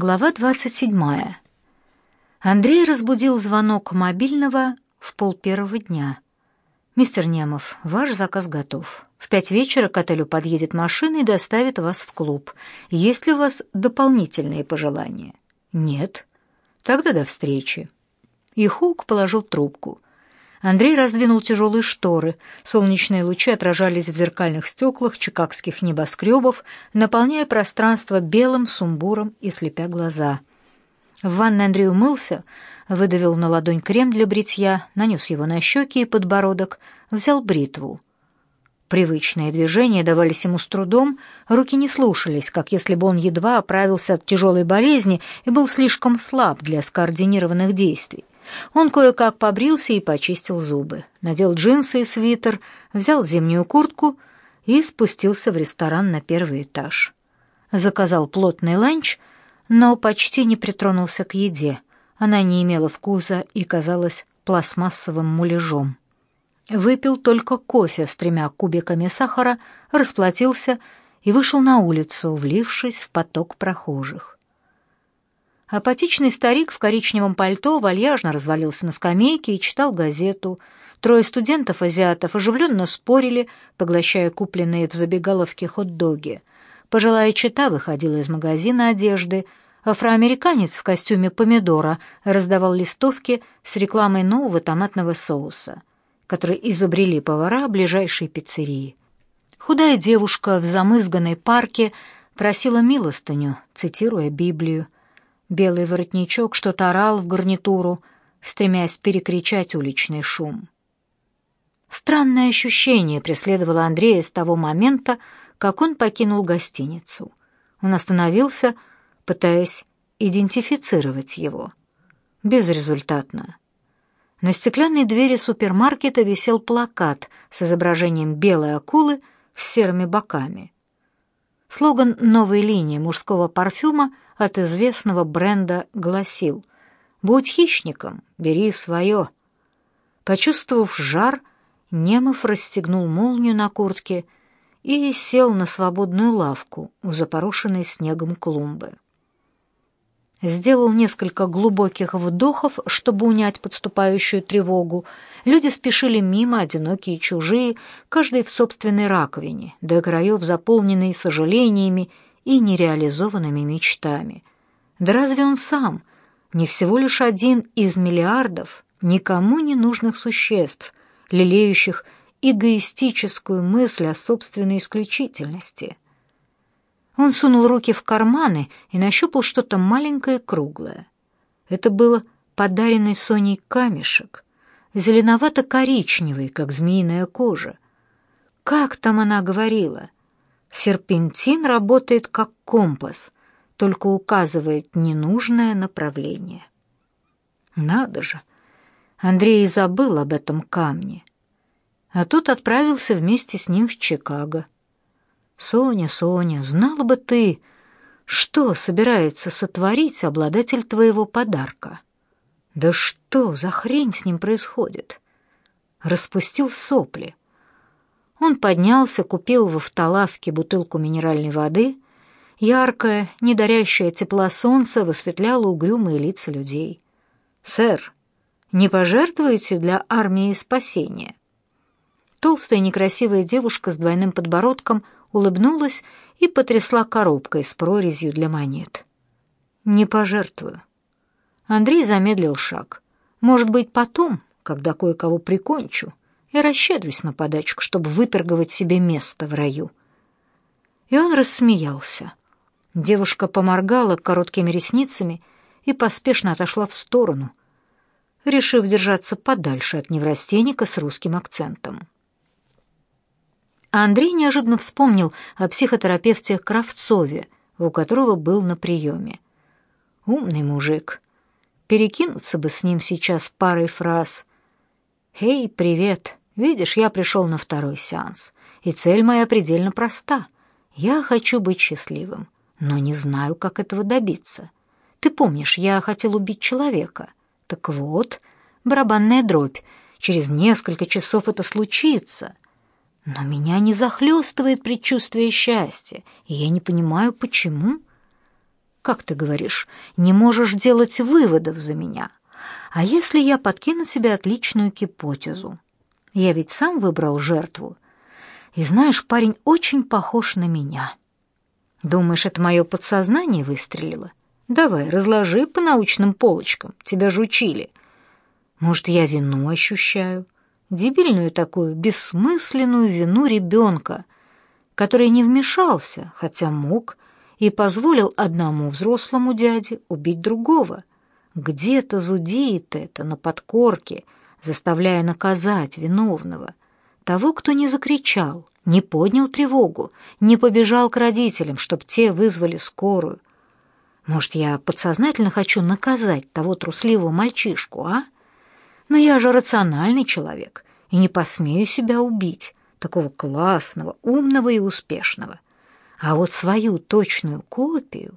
Глава 27. Андрей разбудил звонок мобильного в полпервого дня. «Мистер Немов, ваш заказ готов. В пять вечера к отелю подъедет машина и доставит вас в клуб. Есть ли у вас дополнительные пожелания?» «Нет». «Тогда до встречи». И Хук положил трубку. Андрей раздвинул тяжелые шторы. Солнечные лучи отражались в зеркальных стеклах чикагских небоскребов, наполняя пространство белым сумбуром и слепя глаза. В ванной Андрей умылся, выдавил на ладонь крем для бритья, нанес его на щеки и подбородок, взял бритву. Привычные движения давались ему с трудом, руки не слушались, как если бы он едва оправился от тяжелой болезни и был слишком слаб для скоординированных действий. Он кое-как побрился и почистил зубы, надел джинсы и свитер, взял зимнюю куртку и спустился в ресторан на первый этаж. Заказал плотный ланч, но почти не притронулся к еде. Она не имела вкуса и казалась пластмассовым муляжом. Выпил только кофе с тремя кубиками сахара, расплатился и вышел на улицу, влившись в поток прохожих. Апатичный старик в коричневом пальто вальяжно развалился на скамейке и читал газету. Трое студентов-азиатов оживленно спорили, поглощая купленные в забегаловке хот-доги. Пожилая чита выходила из магазина одежды. Афроамериканец в костюме помидора раздавал листовки с рекламой нового томатного соуса, который изобрели повара ближайшей пиццерии. Худая девушка в замызганной парке просила милостыню, цитируя Библию. Белый воротничок что-то орал в гарнитуру, стремясь перекричать уличный шум. Странное ощущение преследовало Андрея с того момента, как он покинул гостиницу. Он остановился, пытаясь идентифицировать его. Безрезультатно. На стеклянной двери супермаркета висел плакат с изображением белой акулы с серыми боками. Слоган новой линии мужского парфюма — от известного бренда гласил «Будь хищником, бери свое». Почувствовав жар, Немов расстегнул молнию на куртке и сел на свободную лавку у запорошенной снегом клумбы. Сделал несколько глубоких вдохов, чтобы унять подступающую тревогу. Люди спешили мимо, одинокие и чужие, каждый в собственной раковине, до краев заполненный сожалениями и нереализованными мечтами. Да разве он сам не всего лишь один из миллиардов никому не нужных существ, лелеющих эгоистическую мысль о собственной исключительности? Он сунул руки в карманы и нащупал что-то маленькое круглое. Это было подаренный Соней камешек, зеленовато-коричневый, как змеиная кожа. Как там она говорила — Серпентин работает как компас, только указывает ненужное направление. Надо же! Андрей забыл об этом камне. А тут отправился вместе с ним в Чикаго. Соня, Соня, знала бы ты, что собирается сотворить обладатель твоего подарка. Да что за хрень с ним происходит? Распустил сопли. Он поднялся, купил в автолавке бутылку минеральной воды. Яркое, не дарящее тепла солнце высветляло угрюмые лица людей. «Сэр, не пожертвуете для армии спасения?» Толстая некрасивая девушка с двойным подбородком улыбнулась и потрясла коробкой с прорезью для монет. «Не пожертвую». Андрей замедлил шаг. «Может быть, потом, когда кое-кого прикончу, и расщедрюсь на подачку, чтобы выторговать себе место в раю». И он рассмеялся. Девушка поморгала короткими ресницами и поспешно отошла в сторону, решив держаться подальше от неврастенника с русским акцентом. А Андрей неожиданно вспомнил о психотерапевте Кравцове, у которого был на приеме. Умный мужик. Перекинуться бы с ним сейчас парой фраз. «Эй, привет! Видишь, я пришел на второй сеанс, и цель моя предельно проста. Я хочу быть счастливым, но не знаю, как этого добиться. Ты помнишь, я хотел убить человека. Так вот, барабанная дробь. Через несколько часов это случится. Но меня не захлестывает предчувствие счастья, и я не понимаю, почему. как ты говоришь, не можешь делать выводов за меня. А если я подкину тебе отличную гипотезу? Я ведь сам выбрал жертву. И знаешь, парень очень похож на меня. Думаешь, это мое подсознание выстрелило? Давай, разложи по научным полочкам. Тебя же учили. Может, я вину ощущаю? Дебильную такую, бессмысленную вину ребенка, который не вмешался, хотя мог, и позволил одному взрослому дяде убить другого. Где-то зудит это на подкорке, заставляя наказать виновного. Того, кто не закричал, не поднял тревогу, не побежал к родителям, чтоб те вызвали скорую. Может, я подсознательно хочу наказать того трусливого мальчишку, а? Но я же рациональный человек и не посмею себя убить, такого классного, умного и успешного. А вот свою точную копию...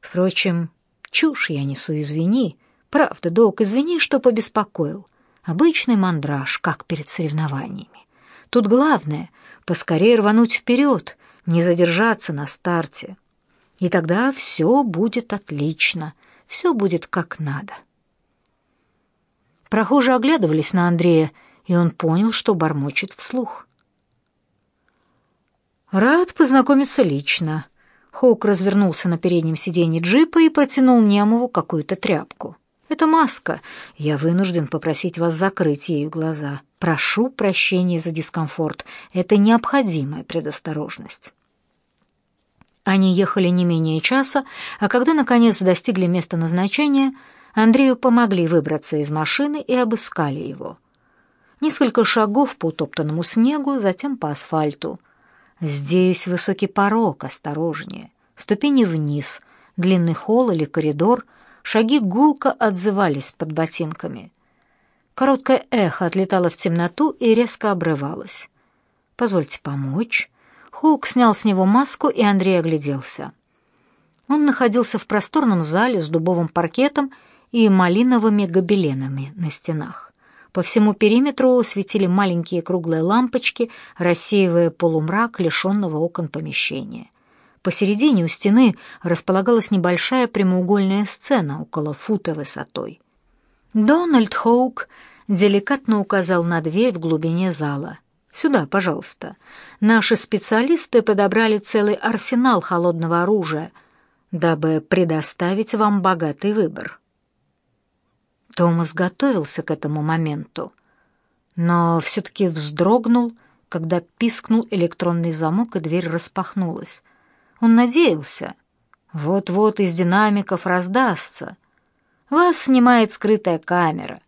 Впрочем, чушь я несу, извини. Правда, долг, извини, что побеспокоил. Обычный мандраж, как перед соревнованиями. Тут главное — поскорее рвануть вперед, не задержаться на старте. И тогда все будет отлично, все будет как надо. Прохожие оглядывались на Андрея, и он понял, что бормочет вслух. «Рад познакомиться лично». Хоук развернулся на переднем сиденье джипа и протянул Немову какую-то тряпку. «Это маска. Я вынужден попросить вас закрыть ею глаза. Прошу прощения за дискомфорт. Это необходимая предосторожность». Они ехали не менее часа, а когда, наконец, достигли места назначения, Андрею помогли выбраться из машины и обыскали его. Несколько шагов по утоптанному снегу, затем по асфальту. Здесь высокий порог, осторожнее. Ступени вниз, длинный холл или коридор, шаги гулко отзывались под ботинками. Короткое эхо отлетало в темноту и резко обрывалось. «Позвольте помочь». Хоук снял с него маску, и Андрей огляделся. Он находился в просторном зале с дубовым паркетом и малиновыми гобеленами на стенах. По всему периметру светили маленькие круглые лампочки, рассеивая полумрак лишенного окон помещения. Посередине у стены располагалась небольшая прямоугольная сцена около фута высотой. Дональд Хоук деликатно указал на дверь в глубине зала. «Сюда, пожалуйста. Наши специалисты подобрали целый арсенал холодного оружия, дабы предоставить вам богатый выбор». Томас готовился к этому моменту, но все-таки вздрогнул, когда пискнул электронный замок и дверь распахнулась. Он надеялся, вот-вот из динамиков раздастся. Вас снимает скрытая камера,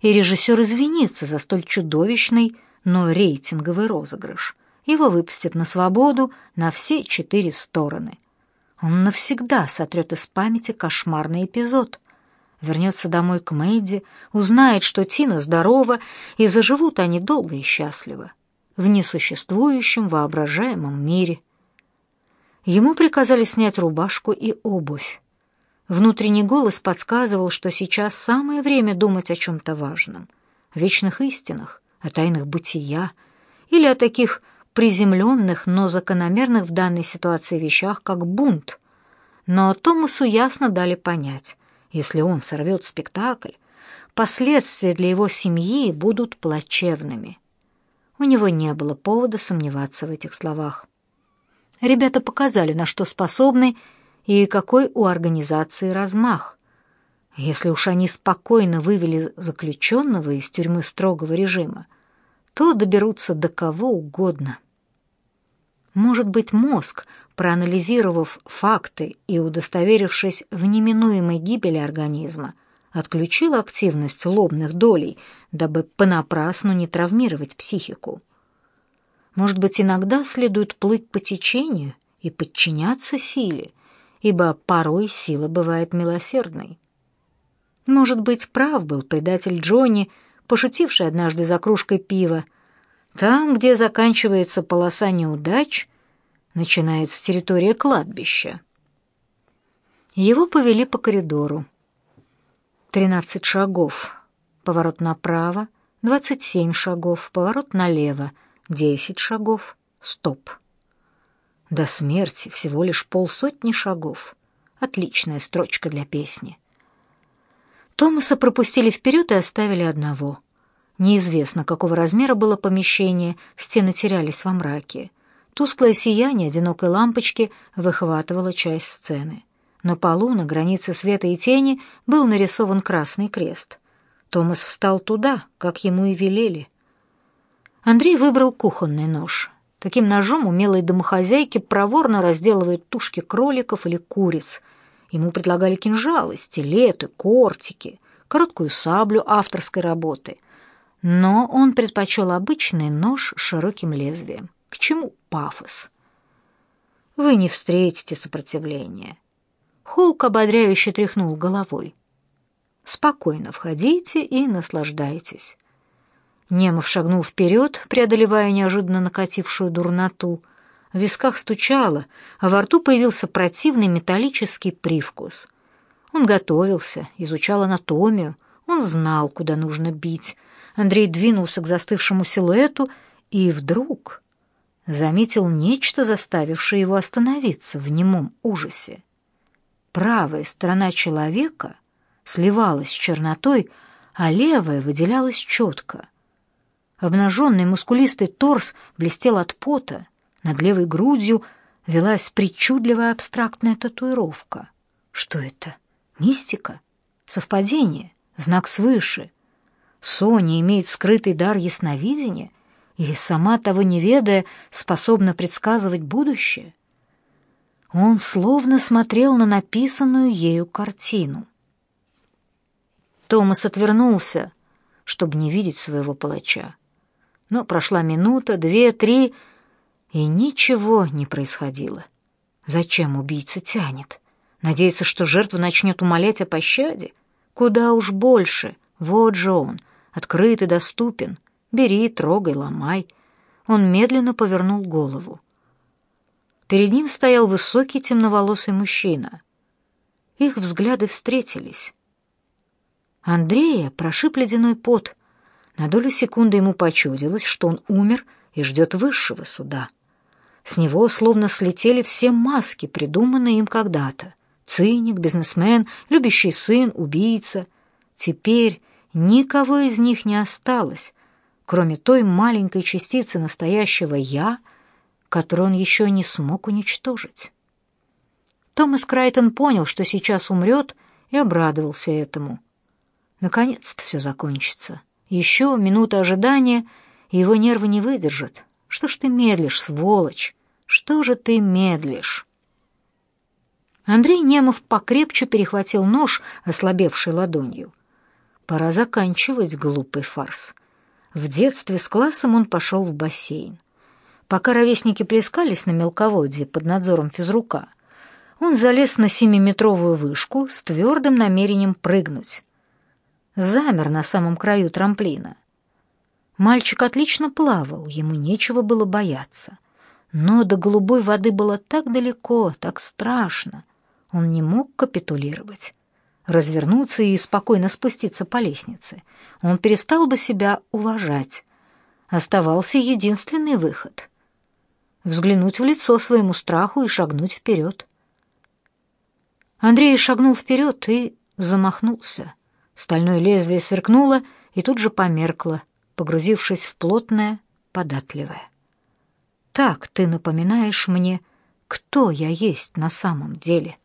и режиссер извинится за столь чудовищный, но рейтинговый розыгрыш. Его выпустят на свободу на все четыре стороны. Он навсегда сотрет из памяти кошмарный эпизод — вернется домой к Мэйди, узнает, что Тина здорова, и заживут они долго и счастливо в несуществующем воображаемом мире. Ему приказали снять рубашку и обувь. Внутренний голос подсказывал, что сейчас самое время думать о чем-то важном, о вечных истинах, о тайнах бытия или о таких приземленных, но закономерных в данной ситуации вещах, как бунт. Но Томасу ясно дали понять, если он сорвет спектакль, последствия для его семьи будут плачевными. У него не было повода сомневаться в этих словах. Ребята показали, на что способны и какой у организации размах. Если уж они спокойно вывели заключенного из тюрьмы строгого режима, то доберутся до кого угодно. Может быть, мозг проанализировав факты и удостоверившись в неминуемой гибели организма, отключил активность лобных долей, дабы понапрасну не травмировать психику. Может быть, иногда следует плыть по течению и подчиняться силе, ибо порой сила бывает милосердной. Может быть, прав был предатель Джонни, пошутивший однажды за кружкой пива. Там, где заканчивается полоса неудач, начинается территория кладбища. Его повели по коридору. Тринадцать шагов, поворот направо, двадцать семь шагов, поворот налево, десять шагов, стоп. До смерти всего лишь полсотни шагов. Отличная строчка для песни. Томаса пропустили вперед и оставили одного. Неизвестно, какого размера было помещение, стены терялись во мраке. Тусклое сияние одинокой лампочки выхватывало часть сцены. На полу, на границе света и тени, был нарисован красный крест. Томас встал туда, как ему и велели. Андрей выбрал кухонный нож. Таким ножом умелые домохозяйки проворно разделывают тушки кроликов или куриц. Ему предлагали кинжалы, стилеты, кортики, короткую саблю авторской работы. Но он предпочел обычный нож с широким лезвием. К чему пафос? Вы не встретите сопротивления. Хоук ободряюще тряхнул головой. Спокойно входите и наслаждайтесь. Немов шагнул вперед, преодолевая неожиданно накатившую дурноту. В висках стучало, а во рту появился противный металлический привкус. Он готовился, изучал анатомию, он знал, куда нужно бить. Андрей двинулся к застывшему силуэту и вдруг заметил нечто, заставившее его остановиться в немом ужасе. Правая сторона человека сливалась с чернотой, а левая выделялась четко. Обнаженный мускулистый торс блестел от пота, над левой грудью велась причудливая абстрактная татуировка. Что это? Мистика? Совпадение? Знак свыше? Соня имеет скрытый дар ясновидения и, сама того не ведая, способна предсказывать будущее? Он словно смотрел на написанную ею картину. Томас отвернулся, чтобы не видеть своего палача. Но прошла минута, две, три, и ничего не происходило. Зачем убийца тянет? Надеется, что жертва начнет умолять о пощаде? Куда уж больше. Вот же он, открыт и доступен. Бери, трогай, ломай. Он медленно повернул голову. Перед ним стоял высокий темноволосый мужчина. Их взгляды встретились. Андрея прошиб ледяной пот. На долю секунды ему почудилось, что он умер и ждет высшего суда. С него словно слетели все маски, придуманные им когда-то. Циник, бизнесмен, любящий сын, убийца. Теперь никого из них не осталось, кроме той маленькой частицы настоящего «я», которую он еще не смог уничтожить. Томас Крайтон понял, что сейчас умрет, и обрадовался этому. Наконец-то все закончится. Еще минута ожидания, и его нервы не выдержат. Что ж ты медлишь, сволочь? Что же ты медлишь? Андрей Немов покрепче перехватил нож, ослабевший ладонью. Пора заканчивать глупый фарс. В детстве с классом он пошел в бассейн. Пока ровесники плескались на мелководье под надзором физрука, он залез на семиметровую вышку с твердым намерением прыгнуть замер на самом краю трамплина. Мальчик отлично плавал, ему нечего было бояться. Но до голубой воды было так далеко, так страшно. Он не мог капитулировать. Развернуться и спокойно спуститься по лестнице. Он перестал бы себя уважать. Оставался единственный выход — взглянуть в лицо своему страху и шагнуть вперед. Андрей шагнул вперед и замахнулся. Стальное лезвие сверкнуло и тут же померкло, погрузившись в плотное, податливое. Так ты напоминаешь мне, кто я есть на самом деле.